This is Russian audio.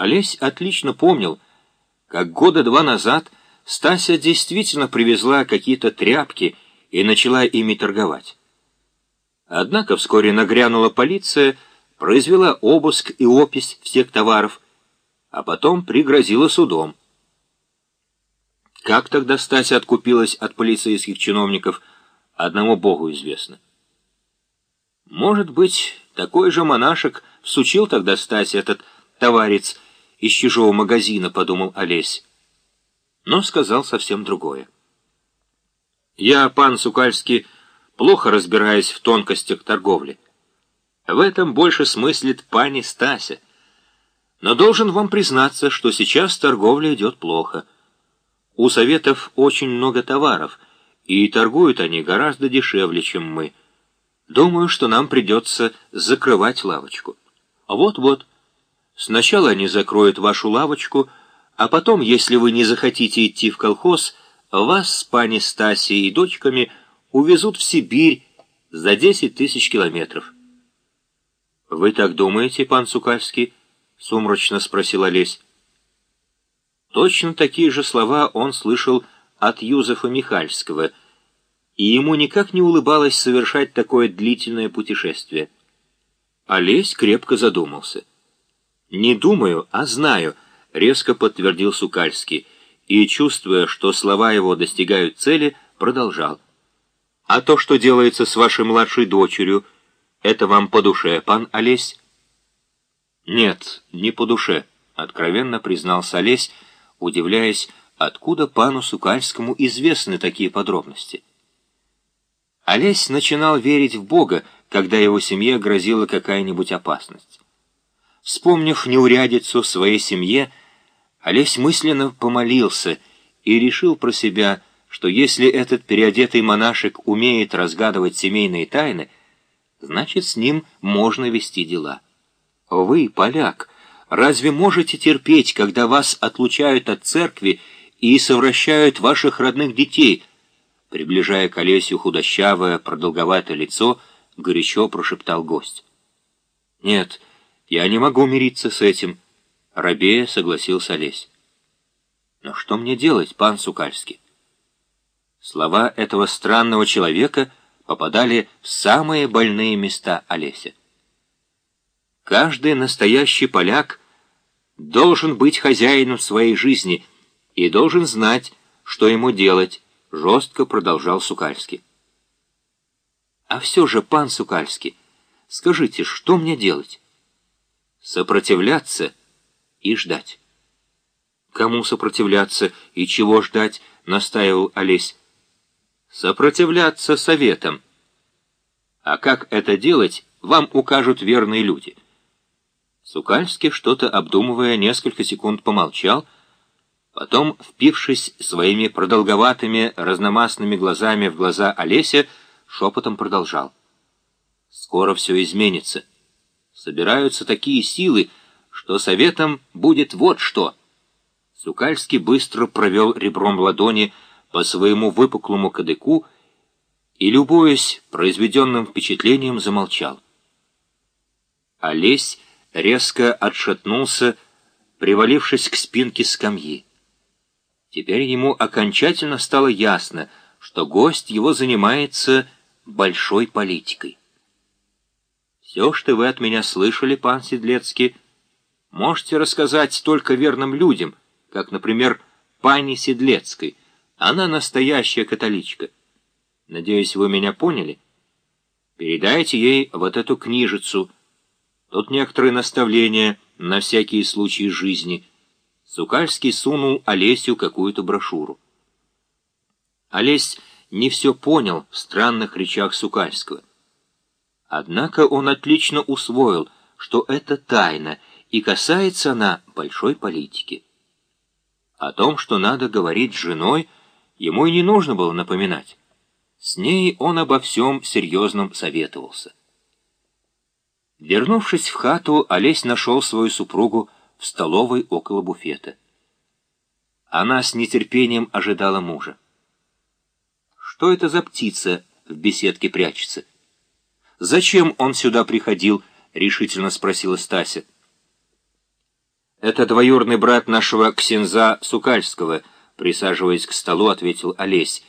Олесь отлично помнил, как года два назад Стася действительно привезла какие-то тряпки и начала ими торговать. Однако вскоре нагрянула полиция, произвела обыск и опись всех товаров, а потом пригрозила судом. Как тогда Стася откупилась от полицейских чиновников, одному богу известно. Может быть, такой же монашек всучил тогда Стасе этот товарец из чужого магазина, подумал Олесь. Но сказал совсем другое. Я, пан Сукальский, плохо разбираюсь в тонкостях торговли. В этом больше смыслит пани Стася. Но должен вам признаться, что сейчас торговля идет плохо. У советов очень много товаров, и торгуют они гораздо дешевле, чем мы. Думаю, что нам придется закрывать лавочку. Вот-вот. Сначала они закроют вашу лавочку, а потом, если вы не захотите идти в колхоз, вас с пани Стасией и дочками увезут в Сибирь за десять тысяч километров. «Вы так думаете, пан Сукальский?» — сумрачно спросил Олесь. Точно такие же слова он слышал от Юзефа Михальского, и ему никак не улыбалось совершать такое длительное путешествие. Олесь крепко задумался. «Не думаю, а знаю», — резко подтвердил Сукальский, и, чувствуя, что слова его достигают цели, продолжал. «А то, что делается с вашей младшей дочерью, это вам по душе, пан Олесь?» «Нет, не по душе», — откровенно признался Олесь, удивляясь, откуда пану Сукальскому известны такие подробности. Олесь начинал верить в Бога, когда его семье грозила какая-нибудь опасность. Вспомнив неурядицу своей семье, Олесь мысленно помолился и решил про себя, что если этот переодетый монашек умеет разгадывать семейные тайны, значит, с ним можно вести дела. Вы, поляк, разве можете терпеть, когда вас отлучают от церкви и совращают ваших родных детей? Приближая к Олесю худощавое, продолговатое лицо, горячо прошептал гость. Нет, «Я не могу мириться с этим», — рабея согласился Олесь. «Но что мне делать, пан Сукальский?» Слова этого странного человека попадали в самые больные места Олеся. Каждый настоящий поляк должен быть хозяином своей жизни и должен знать, что ему делать, жестко продолжал Сукальский. А все же, пан Сукальский, скажите, что мне делать? Сопротивляться и ждать. Кому сопротивляться и чего ждать, настаивал Олесь. Сопротивляться советам. А как это делать, вам укажут верные люди. Сукальский, что-то обдумывая, несколько секунд помолчал, потом, впившись своими продолговатыми разномастными глазами в глаза Олеся, шепотом продолжал. «Скоро все изменится собираются такие силы, что советом будет вот что. Сукальский быстро провел ребром ладони по своему выпуклому кадыку и, любуясь произведенным впечатлением, замолчал. Олесь резко отшатнулся, привалившись к спинке скамьи. Теперь ему окончательно стало ясно, что гость его занимается большой политикой. Все, что вы от меня слышали, пан Седлецкий, можете рассказать только верным людям, как, например, пани Седлецкой. Она настоящая католичка. Надеюсь, вы меня поняли? Передайте ей вот эту книжицу. Тут некоторые наставления на всякие случаи жизни. Сукальский сунул Олесю какую-то брошюру. Олесь не все понял в странных речах Сукальского. Однако он отлично усвоил, что это тайна, и касается она большой политики. О том, что надо говорить с женой, ему и не нужно было напоминать. С ней он обо всем серьезном советовался. Вернувшись в хату, Олесь нашел свою супругу в столовой около буфета. Она с нетерпением ожидала мужа. Что это за птица в беседке прячется? «Зачем он сюда приходил?» — решительно спросила Стася. Это двоюродный брат нашего ксенза Сукальского, присаживаясь к столу, ответил Олесь.